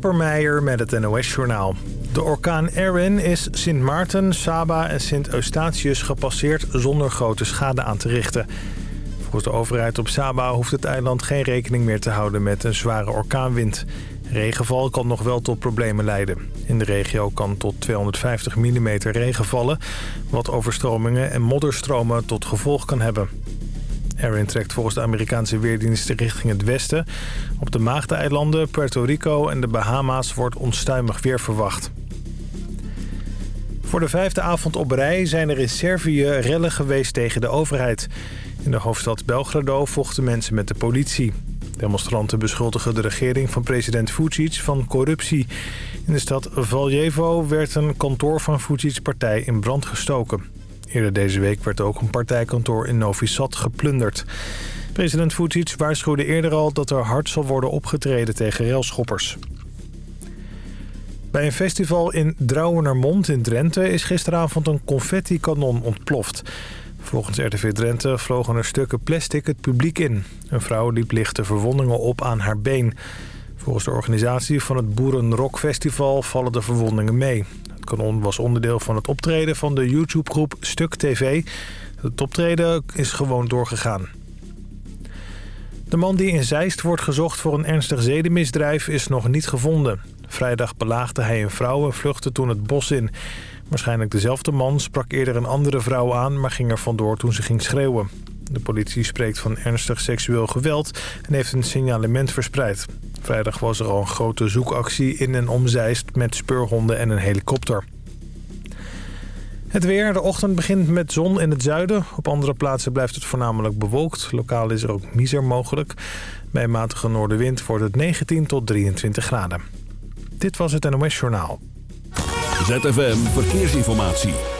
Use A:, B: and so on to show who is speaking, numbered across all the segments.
A: Kasper Meijer met het NOS-journaal. De orkaan Erin is Sint Maarten, Saba en Sint Eustatius gepasseerd zonder grote schade aan te richten. Volgens de overheid op Saba hoeft het eiland geen rekening meer te houden met een zware orkaanwind. Regenval kan nog wel tot problemen leiden. In de regio kan tot 250 mm regen vallen... wat overstromingen en modderstromen tot gevolg kan hebben. Erin trekt volgens de Amerikaanse weerdienst richting het westen. Op de Maagdeneilanden, Puerto Rico en de Bahama's wordt onstuimig weer verwacht. Voor de vijfde avond op rij zijn er in Servië rellen geweest tegen de overheid. In de hoofdstad Belgrado vochten mensen met de politie. Demonstranten beschuldigen de regering van president Vucic van corruptie. In de stad Valjevo werd een kantoor van Vucic's partij in brand gestoken. Eerder deze week werd ook een partijkantoor in Novi Sad geplunderd. President Vucic waarschuwde eerder al dat er hard zal worden opgetreden tegen railschoppers. Bij een festival in Drouwenermond in Drenthe is gisteravond een confetti-kanon ontploft. Volgens RTV Drenthe vlogen er stukken plastic het publiek in. Een vrouw liep lichte verwondingen op aan haar been. Volgens de organisatie van het Boerenrock vallen de verwondingen mee. Kanon was onderdeel van het optreden van de YouTube-groep Stuk TV. Het optreden is gewoon doorgegaan. De man die in Zeist wordt gezocht voor een ernstig zedenmisdrijf is nog niet gevonden. Vrijdag belaagde hij een vrouw en vluchtte toen het bos in. Waarschijnlijk dezelfde man sprak eerder een andere vrouw aan... maar ging er vandoor toen ze ging schreeuwen. De politie spreekt van ernstig seksueel geweld en heeft een signalement verspreid. Vrijdag was er al een grote zoekactie in en om Zeist met speurhonden en een helikopter. Het weer. De ochtend begint met zon in het zuiden. Op andere plaatsen blijft het voornamelijk bewolkt. Lokaal is er ook miser mogelijk. Bij matige noordenwind wordt het 19 tot 23 graden. Dit was het NOS Journaal.
B: ZFM Verkeersinformatie.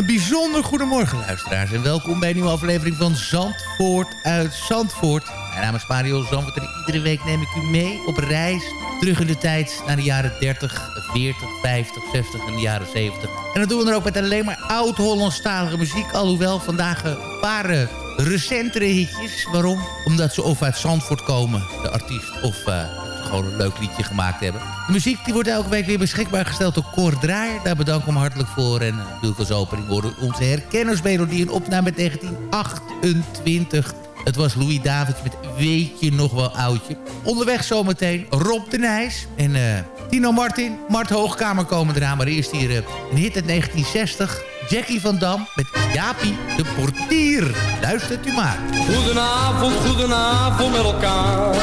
C: Een bijzonder goedemorgen luisteraars en welkom bij een nieuwe aflevering van Zandvoort uit Zandvoort. Mijn naam is Mario Zandvoort en iedere week neem ik u mee op reis terug in de tijd naar de jaren 30, 40, 50, 60 en de jaren 70. En dat doen we dan ook met alleen maar oud-Hollandstalige muziek, alhoewel vandaag een paar eh, recentere hitjes. Waarom? Omdat ze of uit Zandvoort komen, de artiest, of... eh, gewoon een leuk liedje gemaakt hebben. De muziek die wordt elke week weer beschikbaar gesteld door Cor. Daar bedank ik hem hartelijk voor. En natuurlijk als opening worden onze herkennersmelodie een opname met 1928. Het was Louis Davids met Weet je nog wel oudje. Onderweg zometeen Rob de Nijs en eh, Tino Martin. Mart Hoogkamer komen eraan, maar eerst hier uh, een hit uit 1960. Jackie van Dam met Jaapie de Portier. Luistert u maar.
D: Goedenavond, goedenavond met elkaar.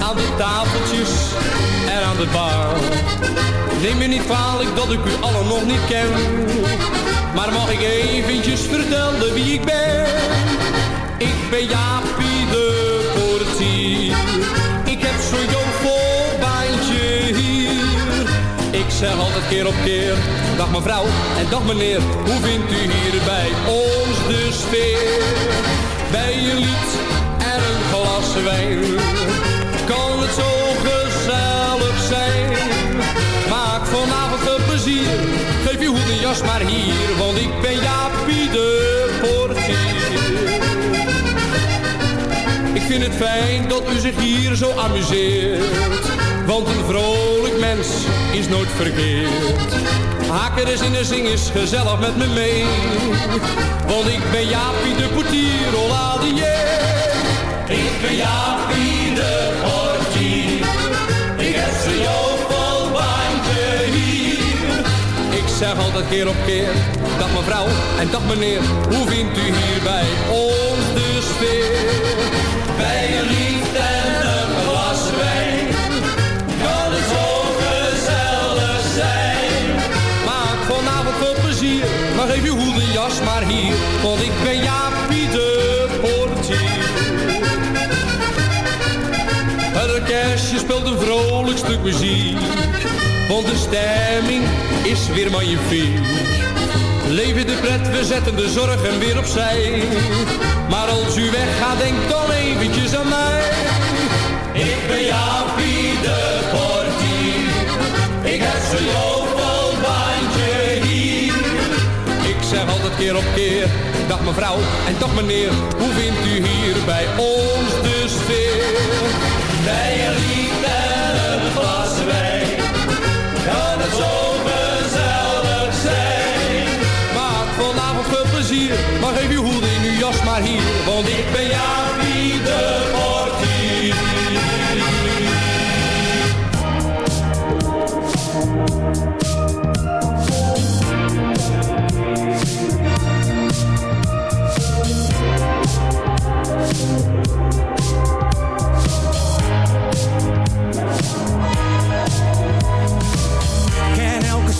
D: Aan de tafeltjes en aan de bar. Neem me niet kwalijk dat ik u allen nog niet ken. Maar mag ik eventjes vertellen wie ik ben? Ik ben Jaapie de Portier. Ik heb jovel zeg altijd keer op keer, dag mevrouw en dag meneer. Hoe vindt u hier bij ons de sfeer? Bij een lied en een glas wijn. Kan het zo gezellig zijn? Maak vanavond veel plezier. Geef je hoed en jas maar hier, want ik ben Jaapie de portier. Ik vind het fijn dat u zich hier zo amuseert. Want een vrolijk mens is nooit verkeerd. Haak er eens in de zing eens gezellig met me mee. Want ik ben Jaapie de portier, hola die Ik ben Jaapie de portier. Ik heb ze jovelbandje hier. Ik zeg altijd keer op keer, dag mevrouw en dag meneer. Hoe vindt u hier bij ons de sfeer? Bij een lied speelt een vrolijk stuk muziek. Want de stemming is weer magnifiek. Leven de pret, we zetten de zorg en weer opzij. Maar als u weggaat, denk dan eventjes aan mij. Ik ben Jaapie de portier. Ik heb zo'n jovelbandje hier. Ik zeg altijd keer op keer, dag mevrouw en dag meneer. Hoe vindt u hier bij ons de sfeer? Bij een zo gezellig zijn. Maak vanavond veel plezier, maar geef uw hoed in uw jas maar hier. Want ik ben Jaapie de portier.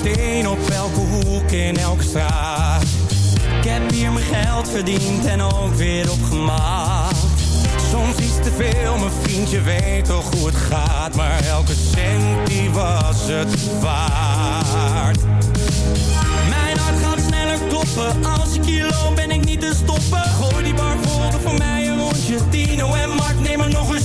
E: op elke hoek in elke straat. Ik heb hier mijn geld verdiend en ook weer opgemaakt. Soms iets te veel, mijn vriendje weet toch hoe het gaat. Maar elke cent die was het waard. Mijn hart gaat sneller kloppen, als ik hier loop ben ik niet te stoppen. Gooi die bar voor mij een rondje, Tino en Mark, neem er nog een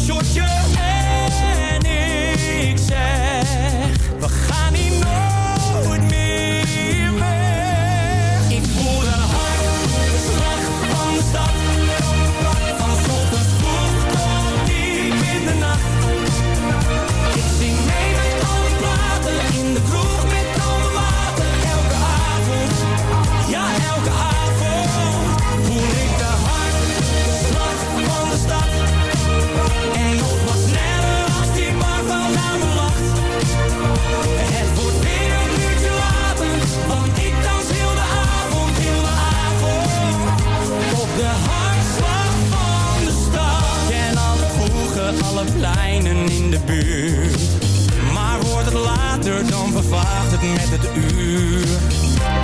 E: Maar wordt het later, dan vervaagt het met het uur.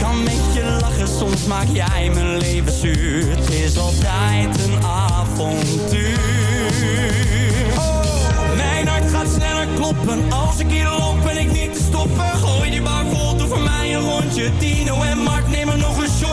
E: Kan met je lachen, soms maak jij mijn leven zuur. Het is altijd een avontuur. Oh, mijn hart gaat sneller kloppen. Als ik hier loop ben ik niet te stoppen. Gooi die bar vol, doe voor mij een rondje. Tino en Mark nemen nog een shot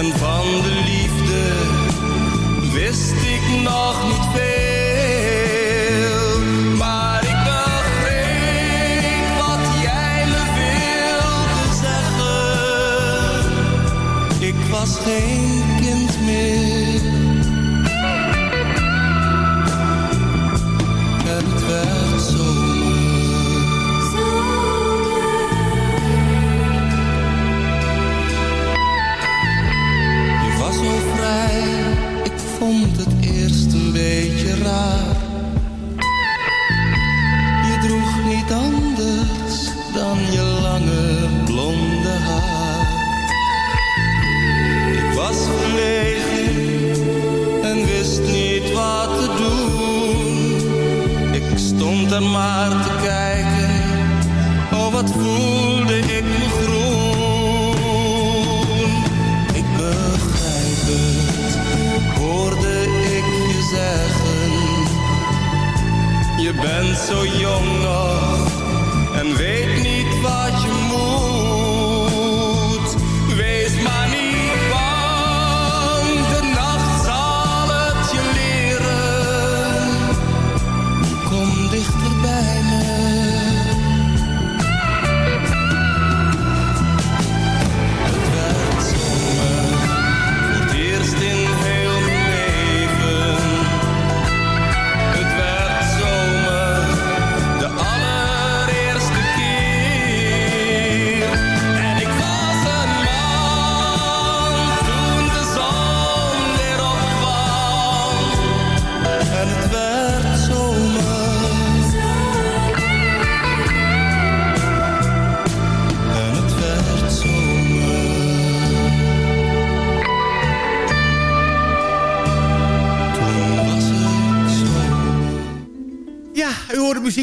E: en van de
F: liefde wist ik nog niet veel.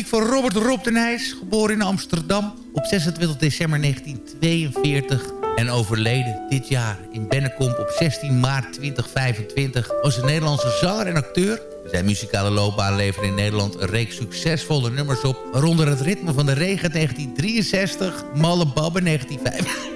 C: Van Robert Rob geboren in Amsterdam op 26 december 1942 en overleden dit jaar in Bennekomp op 16 maart 2025... was een Nederlandse zanger en acteur. Zijn muzikale loopbaan leverde in Nederland een reeks succesvolle nummers op... waaronder het ritme van de regen 1963, Malle Babbe 1955...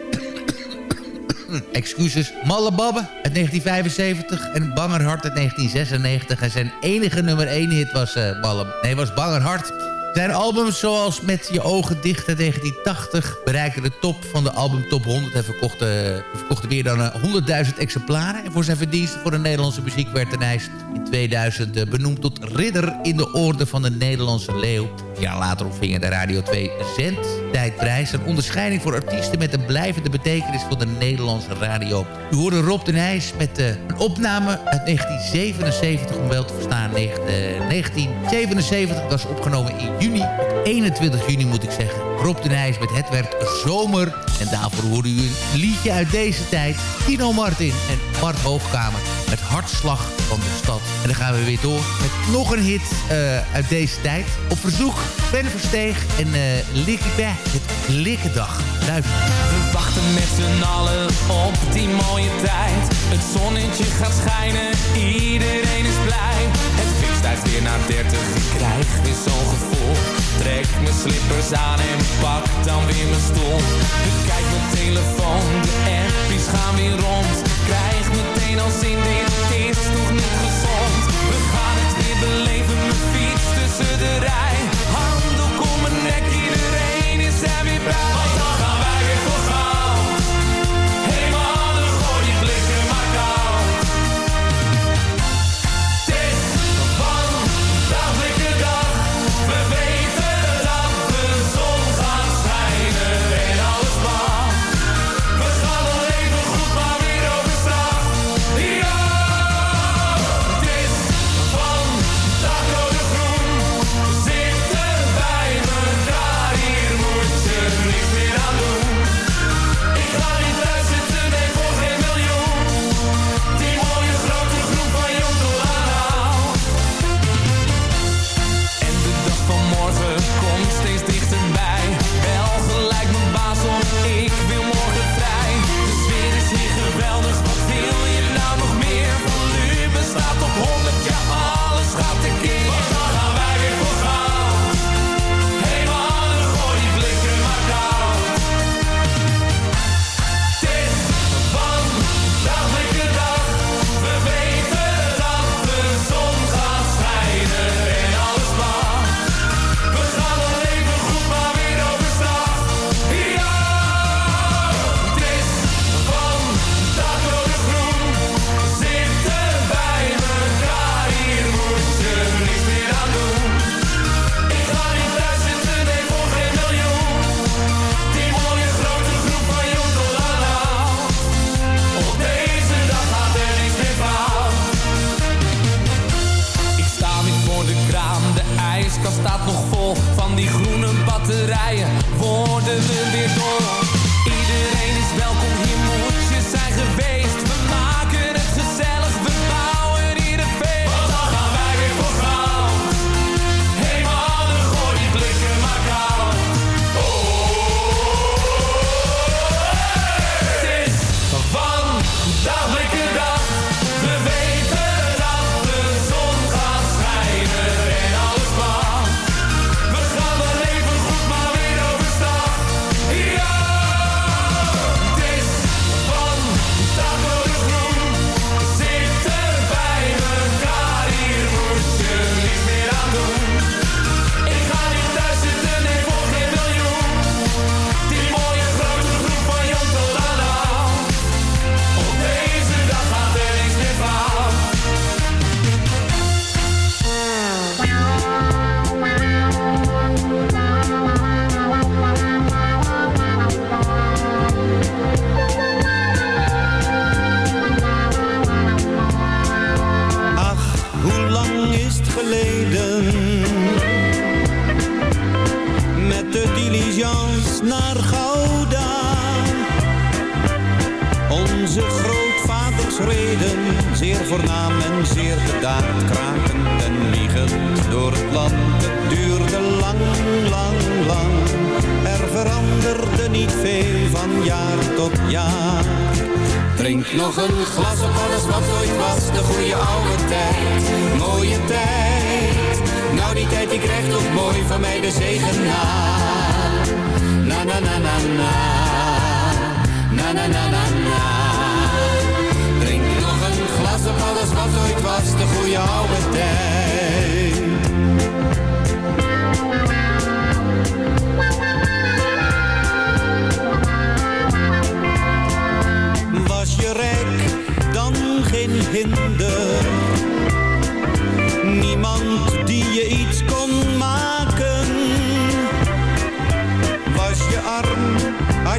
C: excuses, Malle Babbe uit 1975 en Bangerhart uit 1996. En zijn enige nummer 1 hit was uh, Malle... Nee, was Bangerhart. Zijn albums zoals Met je ogen dicht in 1980 bereikten de top van de album Top 100 en verkochten, verkochten meer dan 100.000 eh, exemplaren. En voor zijn verdiensten voor de Nederlandse muziek werd hij in 2000 eh, benoemd tot ridder in de orde van de Nederlandse leeuw. Een jaar later ontving de Radio 2 zendtijdprijs. Een onderscheiding voor artiesten met een blijvende betekenis voor de Nederlandse radio. U hoorde Rob de Nijs met een opname uit 1977, om wel te verstaan. 1977 was opgenomen in juni. 21 juni moet ik zeggen. Rob de Nijs met Het werd zomer. En daarvoor hoorde u een liedje uit deze tijd. Tino Martin en Bart Hoogkamer met Hartslag van de Stad. En dan gaan we weer door met nog een hit uh, uit deze tijd. Op verzoek Ben Versteeg en uh, Licky Het Likkendag. Luister.
G: We wachten met z'n allen op die mooie tijd. Het zonnetje gaat schijnen, iedereen is blij. Het fixt weer naar 30, ik krijg weer zo'n gevoel. Trek mijn slippers aan en pak dan weer mijn stoel. Bekijk mijn telefoon, de appies ijskast staat nog vol van die groene batterijen. Worden we weer door? Iedereen is welkom naar Gouda.
H: Onze grootvaders reden, zeer voornaam en zeer gedaan. krakend en wiegend door het land. Het duurde lang, lang, lang, er veranderde niet veel van jaar tot jaar. Drink nog een glas op alles wat ooit was, de goede oude tijd, mooie tijd. Nou die tijd die krijgt ook mooi van mij de zegen na. Na na na na na, na na na na na. Drink nog een glas op alles wat ooit was, de goede oude tijd. Was je rijk, dan geen hinder. Niemand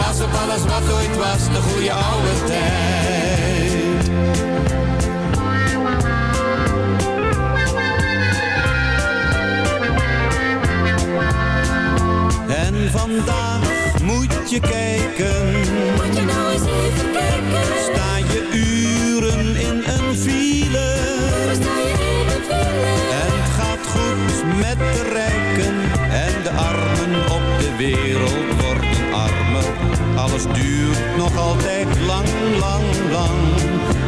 H: Glas op alles wat ooit was, de goede oude tijd. En vandaag moet je kijken.
I: Moet je nou eens even kijken.
H: Sta je uren in een file.
I: Sta je in een file.
H: En het gaat goed met de rijken. En de armen op de wereld worden armer. Alles duurt nog altijd lang, lang, lang.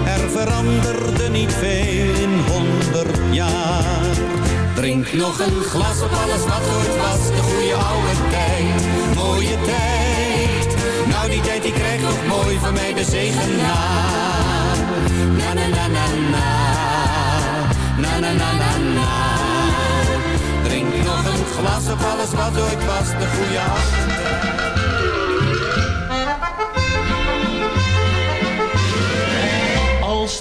H: Er veranderde niet veel in honderd jaar. Drink nog een glas op alles wat ooit was, de goede oude tijd, mooie tijd. Nou die tijd die krijgt nog mooi van mij de zegen na. Na na na na na, na na na na na. Drink nog een glas op alles wat ooit was, de goede oude tijd.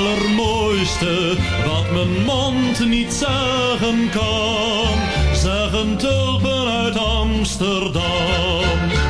J: allermooiste wat mijn mond niet zeggen kan. Zeggen tulpen uit Amsterdam.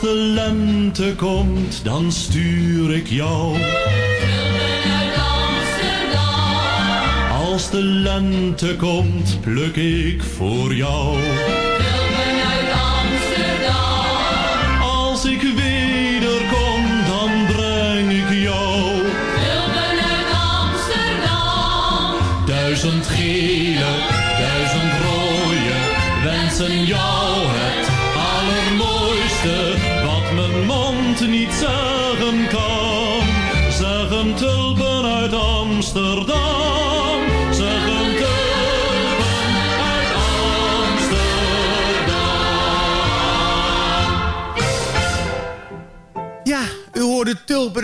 J: Als de lente komt, dan stuur ik jou. Als de lente komt, pluk ik voor jou. Als ik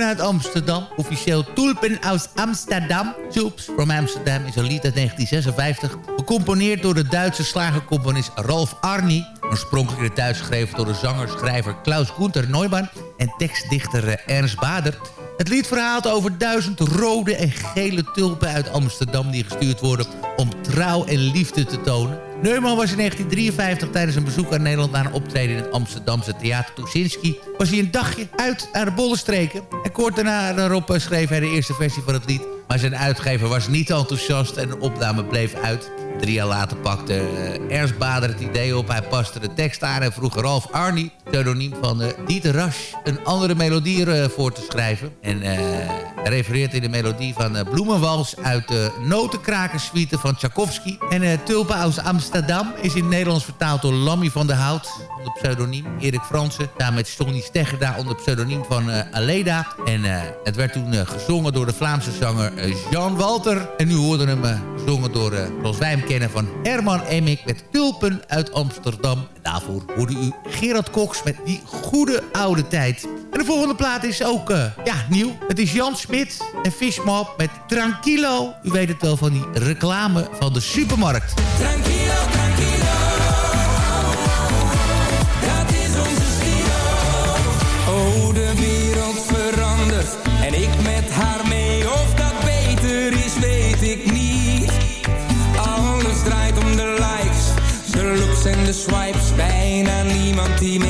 C: uit Amsterdam. Officieel Tulpen uit Amsterdam. Tulps from Amsterdam is een lied uit 1956. Gecomponeerd door de Duitse slagercomponist Ralf Arni. Oorspronkelijk in het Duits geschreven door de zanger-schrijver Klaus Gunther Neumann... en tekstdichter eh, Ernst Bader... Het lied verhaalt over duizend rode en gele tulpen uit Amsterdam... die gestuurd worden om trouw en liefde te tonen. Neumann was in 1953 tijdens een bezoek aan Nederland... naar een optreden in het Amsterdamse Theater Tuschinski... was hij een dagje uit naar de Bollenstreken. En kort daarna daarop schreef hij de eerste versie van het lied... maar zijn uitgever was niet enthousiast en de opname bleef uit... Drie jaar later pakte uh, Ernst Bader het idee op. Hij paste de tekst aan en vroeg Ralf Arnie, pseudoniem van uh, Dieter Rasch... een andere melodie uh, voor te schrijven. En refereert in de melodie van Bloemenwals... uit de Notenkrakerssuite van Tchaikovsky. En Tulpen aus Amsterdam is in het Nederlands vertaald door Lammy van der Hout... onder pseudoniem Erik Fransen. Daar met Stonny Steggerda onder pseudoniem van Aleda. En het werd toen gezongen door de Vlaamse zanger Jean Walter. En nu hoorden hem gezongen door, zoals wij hem kennen van Herman Emmik met Tulpen uit Amsterdam. Daarvoor hoorde u Gerard Cox met die goede oude tijd. En de volgende plaat is ook uh, ja, nieuw. Het is Jan Smit en Fishmop met Tranquilo. U weet het wel van die reclame van de supermarkt.
G: Tranquilo, tranquilo. Dat is onze stilo. Oh, de wereld verandert en ik met haar die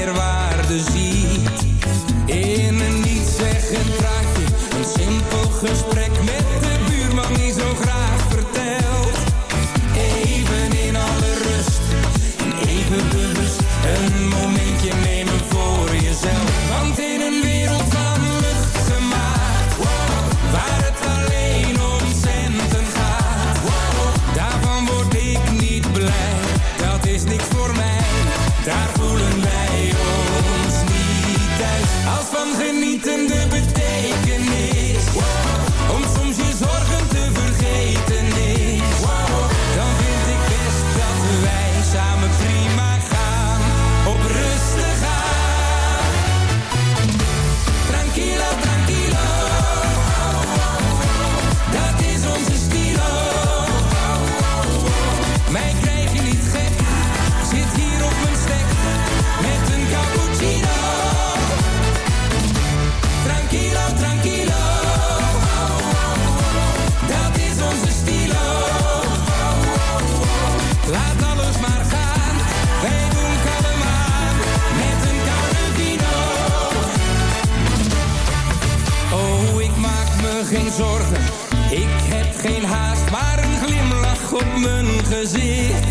K: gezicht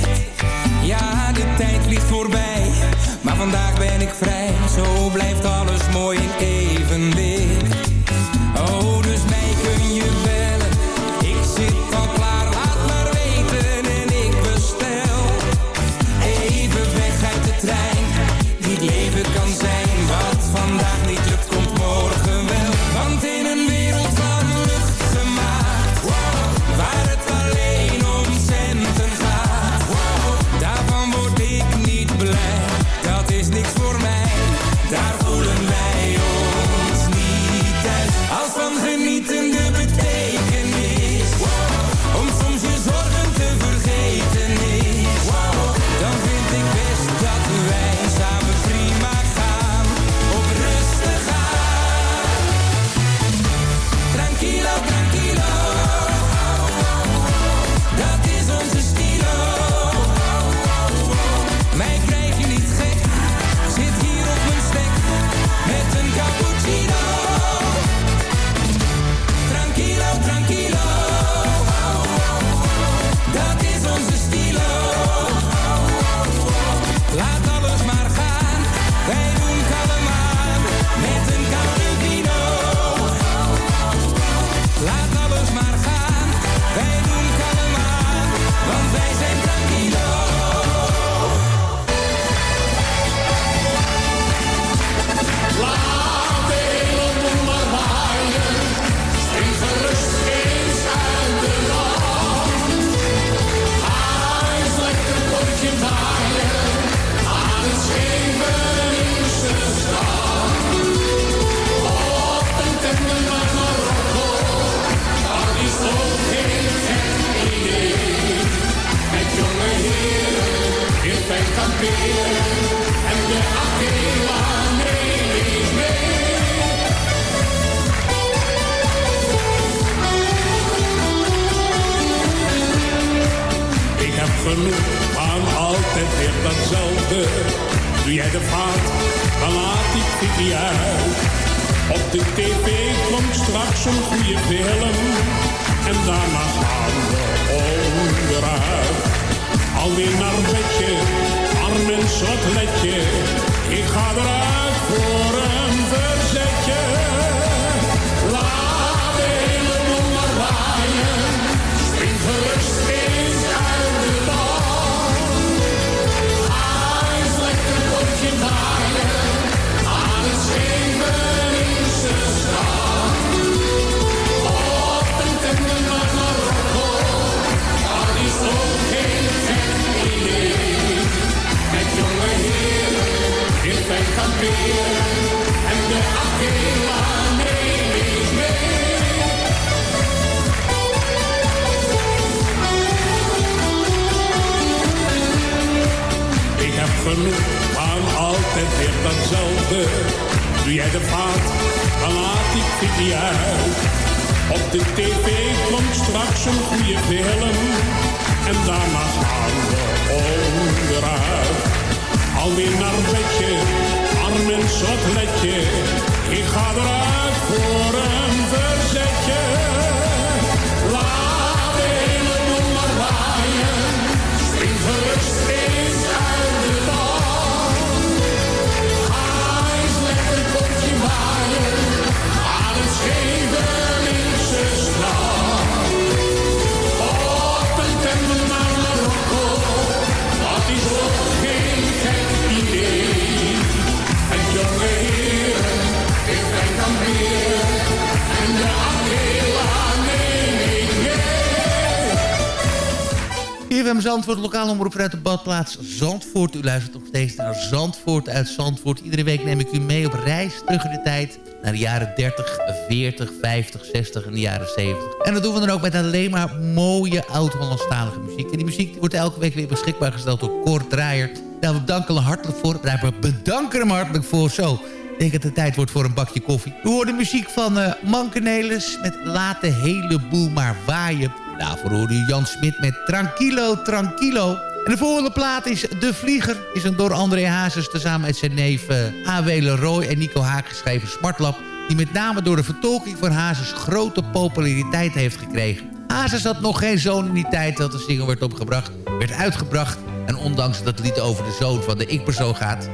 K: Zandvoort, lokale omroep vanuit de badplaats Zandvoort. U luistert nog steeds naar Zandvoort uit Zandvoort. Iedere week neem ik u mee op reis terug in de tijd... naar de jaren 30, 40, 50, 60 en de jaren 70. En dat doen we dan ook met alleen maar mooie oud-Hollandstalige muziek. En die muziek wordt elke week weer beschikbaar gesteld door Kort Draaier. Daar we bedanken hem hartelijk voor. We bedanken hem hartelijk voor zo. Ik denk dat het tijd wordt voor een bakje koffie. We horen muziek van uh, Mankenelis met Laat de hele boel maar waaien. Daarvoor hoorde u Jan Smit met Tranquilo, Tranquilo. En de volgende plaat is De Vlieger. Is een door André Hazes tezamen met zijn neef uh, A.W. Leroy en Nico Haak geschreven smartlap... die met name door de vertolking van Hazes grote populariteit heeft gekregen. Hazes had nog geen zoon in die tijd dat de single werd opgebracht. Werd uitgebracht en ondanks dat het lied over de zoon van de ik-persoon gaat...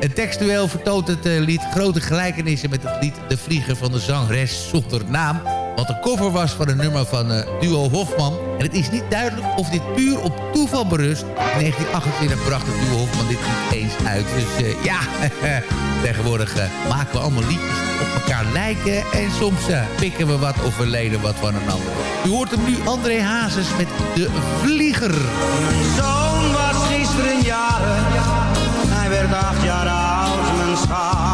K: En textueel vertoont het uh, lied grote gelijkenissen met het lied De Vlieger van de zangeres zonder naam. Wat een cover was van een nummer van uh, Duo Hofman. En het is niet duidelijk of dit puur op toeval berust. In 1928 bracht het Duo Hofman dit niet eens uit. Dus uh, ja, tegenwoordig maken we allemaal liedjes op elkaar lijken. En soms pikken we wat of we wat van een ander. U hoort hem nu André Hazes met De Vlieger.
H: Mijn zoon was gisteren jaren. Hij werd acht jaar oud, mijn schat.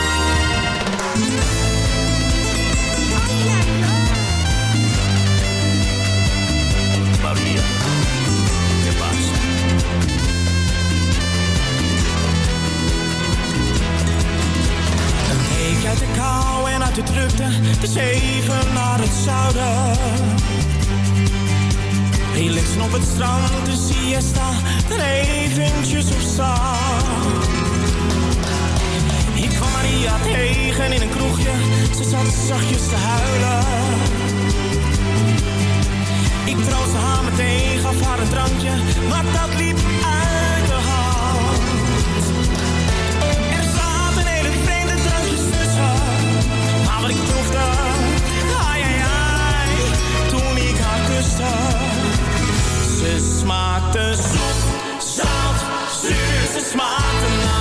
L: Drukte, dus even naar het zuiden. Relaxen op het strand, de siesta, dan eventjes op zand. Ik kwam Maria tegen in een kroegje, ze zat zachtjes te huilen. Ik troostte haar meteen, gaf haar een drankje, maar dat liep uit maar ik proefde, ai ai ai, toen ik haar kuste. Ze smaakte zoet, zout, zuur, ze smaakte naar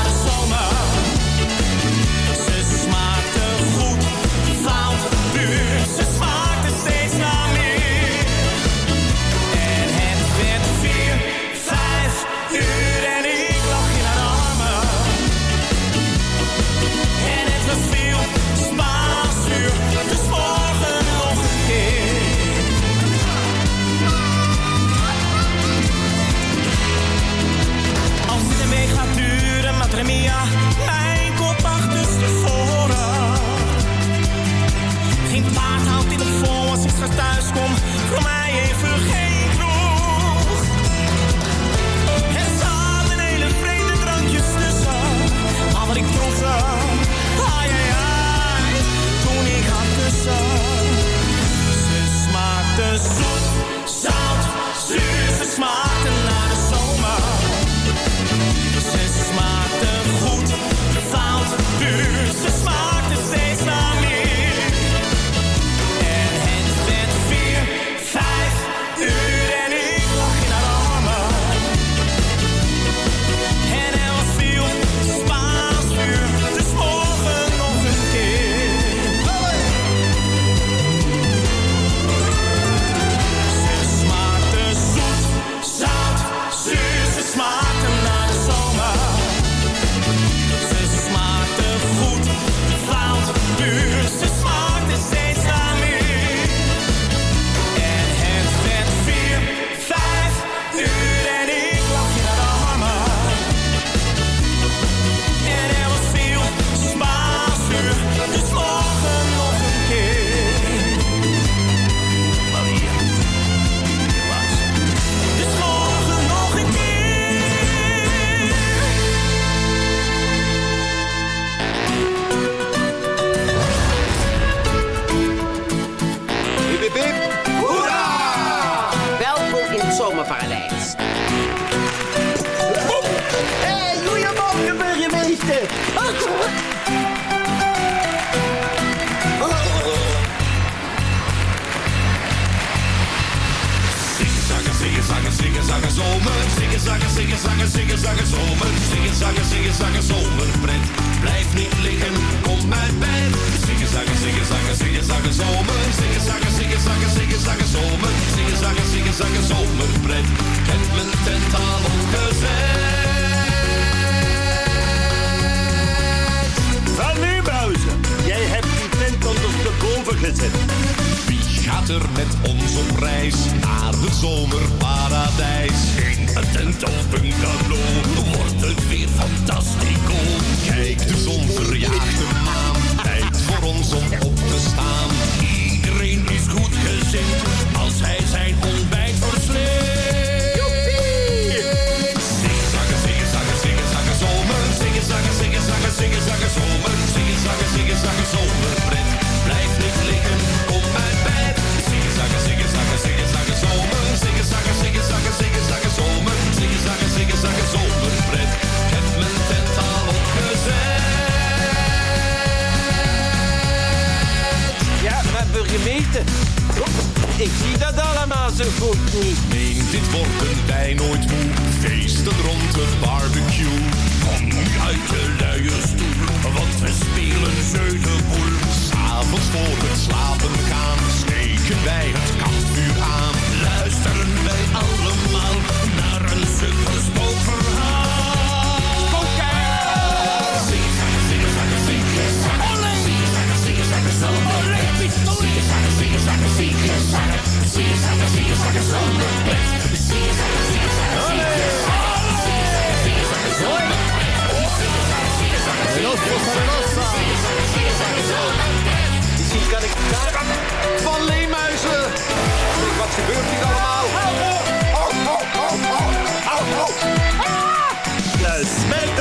M: zingen, zomer. Zingen, zagen, zingen, zagen, zingen, zagen, zomer. Zingen, zagen, zingen, zagen, zomerpret. Blijf niet liggen, kom naar bed. Zingen, zagen, zingen, zagen, zingen, zagen, zomer. Zingen, zagen, zingen, zagen, zingen, zagen, zomer. Zingen, zagen, zingen, zagen, zomerpret. Heb mijn tent al opgezet.
N: Van. Jij hebt die tent ondersteboven gezet
M: gaat er met ons op reis naar het zomerparadijs. In een tent op een galon wordt het weer fantastico. Kijk, de zon verjaagt de maan. Tijd voor ons om op te staan. Iedereen is goed
N: gezind als hij zijn ontbijt Ik zie dat allemaal zo goed niet.
M: Neem dit wordt een nooit moe. Feesten rond de barbecue. Kom nu uit je luie stoel, want we spelen zeulenboel. S'avonds voor het slapen gaan, steken wij het kampvuur aan. Luisteren wij allemaal
N: Van Leemuizen! Wat gebeurt hier allemaal? Oh, oh, oh. De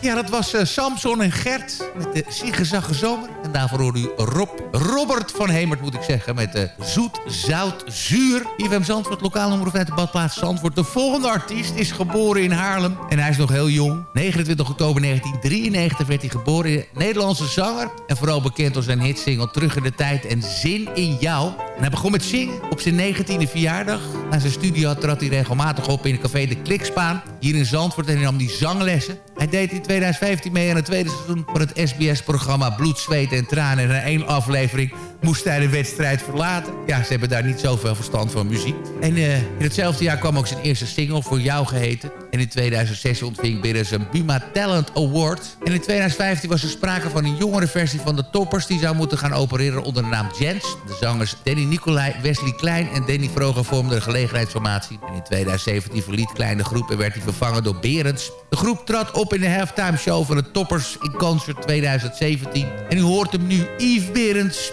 C: Ja, dat was eh, Samson en Gert met de Ziegezagge Zomer. Daarvoor hoorde u Rob, Robert van Hemert, moet ik zeggen, met de Zoet, Zout, Zuur. IFM Zandvoort, lokaal omroep uit de badplaats Zandvoort. De volgende artiest is geboren in Haarlem en hij is nog heel jong. 29 oktober 1993 werd hij geboren. Nederlandse zanger en vooral bekend door zijn hitsingle Terug in de Tijd en Zin in Jou. En hij begon met zingen op zijn 19e verjaardag. Na zijn studio trad hij regelmatig op in het café De Klikspaan. Hier in Zandvoort en hij nam die zanglessen. Hij deed in 2015 mee aan het tweede seizoen van het SBS-programma Bloed, Zweet en Tranen. En na één aflevering moest hij de wedstrijd verlaten. Ja, ze hebben daar niet zoveel verstand van muziek. En eh, in hetzelfde jaar kwam ook zijn eerste single voor jou geheten. En in 2006 ontving Birre zijn Buma Talent Award. En in 2015 was er sprake van een jongere versie van de Toppers... die zou moeten gaan opereren onder de naam Jens. De zangers Danny Nicolai, Wesley Klein en Danny Vroger vormden de gelegenheidsformatie. En in 2017 verliet Klein de groep en werd hij vervangen door Berends. De groep trad op in de halftime show van de Toppers in Concert 2017. En u hoort hem nu, Yves Berends,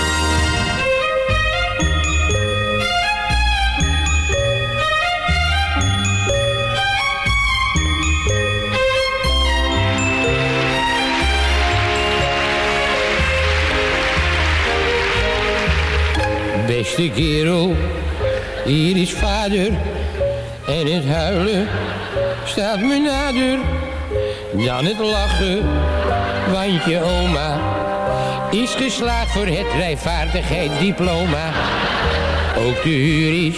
O: Beste kerel, hier is vader. En het huilen staat me nader dan het lachen. Want je oma is geslaagd voor het rijvaardigheidsdiploma. Ook de huur is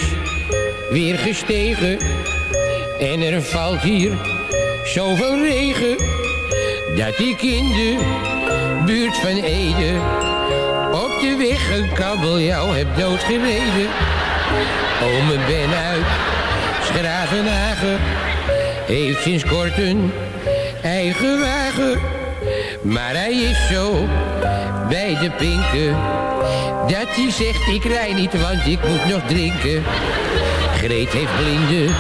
O: weer gestegen. En er valt hier zoveel regen. Dat ik in buurt van Ede weg een kabeljauw heb doodgereden. Ome Ben uit Schravenhagen heeft sinds kort een eigen wagen. Maar hij is zo bij de pinken dat hij zegt ik rij niet want ik moet nog drinken. Greet heeft blinde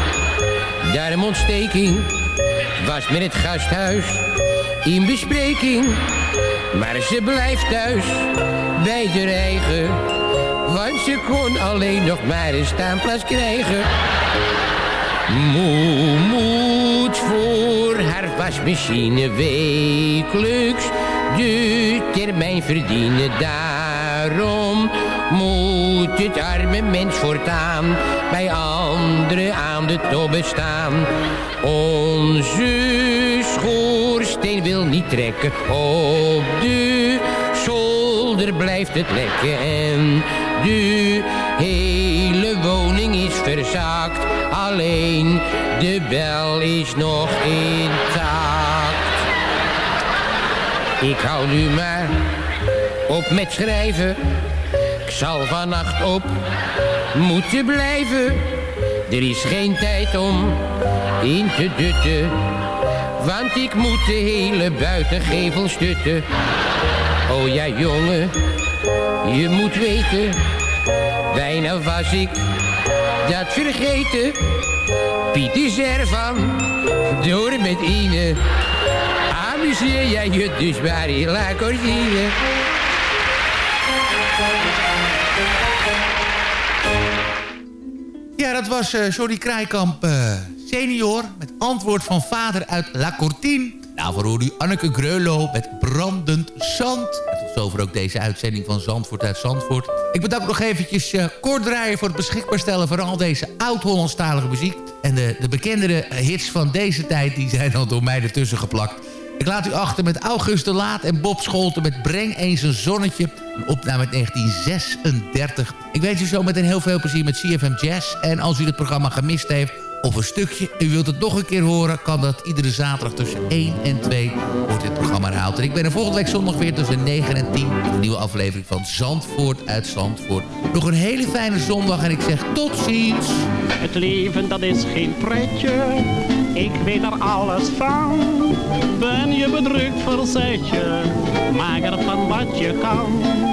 O: darmontsteking, was met het gasthuis in bespreking. Maar ze blijft thuis bij de want ze kon alleen nog maar een staanplaats krijgen. Moe moet voor haar wasmachine wekelijks de termijn verdienen. Daarom moet het arme mens voortaan bij anderen aan de tobbe staan. Onze schoorsteen wil niet trekken op de zolder blijft het lekken en de hele woning is verzaakt. Alleen de bel is nog intact. Ik hou nu maar op met schrijven. Ik zal vannacht op moeten blijven. Er is geen tijd om in te dutten. Want ik moet de hele buitengevel stutten. Oh ja jongen, je moet weten. Bijna was ik dat vergeten. Piet is ervan, door met Ine. Amuseer jij je dus maar in La Cortine.
C: Ja, dat was uh, Johnny Krijkamp uh, senior met antwoord van vader uit La Cortine. Daarvoor hoorde u Anneke Greulo met Brandend Zand. En tot zover ook deze uitzending van Zandvoort uit Zandvoort. Ik bedank nog eventjes uh, kort draaien voor het beschikbaar stellen... van al deze oud-Hollandstalige muziek. En de, de bekendere hits van deze tijd... die zijn dan door mij ertussen geplakt. Ik laat u achter met August de Laat en Bob Scholten... met Breng eens een zonnetje. Een opname uit 1936. Ik wens u zo meteen heel veel plezier met CFM Jazz. En als u het programma gemist heeft of een stukje. U wilt het nog een keer horen, kan dat iedere zaterdag tussen 1 en 2 wordt dit programma herhaald. En ik ben er volgende week zondag weer tussen 9 en 10 met een nieuwe aflevering van Zandvoort uit Zandvoort. Nog een hele fijne zondag en ik zeg tot ziens.
P: Het leven dat is geen pretje, ik weet er alles van. Ben je bedrukt, verzet je, maak er van wat je kan.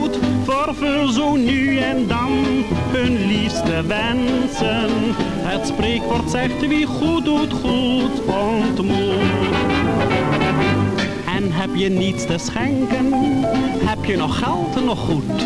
P: Vervul zo nu en dan hun liefste wensen. Het spreekwoord zegt wie goed doet, goed ontmoet. En heb je niets te schenken, heb je nog geld nog goed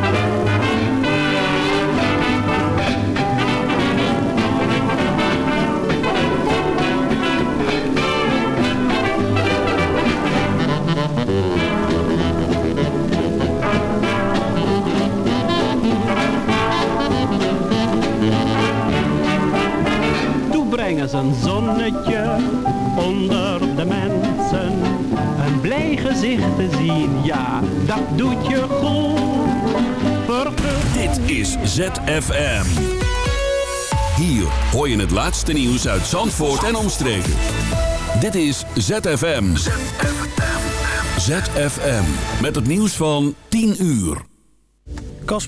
P: Brengen een zonnetje onder de mensen. Een blij gezicht te zien, ja, dat doet je goed.
B: Dit is ZFM. Hier hoor je het laatste nieuws uit Zandvoort en omstreken. Dit is ZFM. ZFM. Met het nieuws van 10 uur.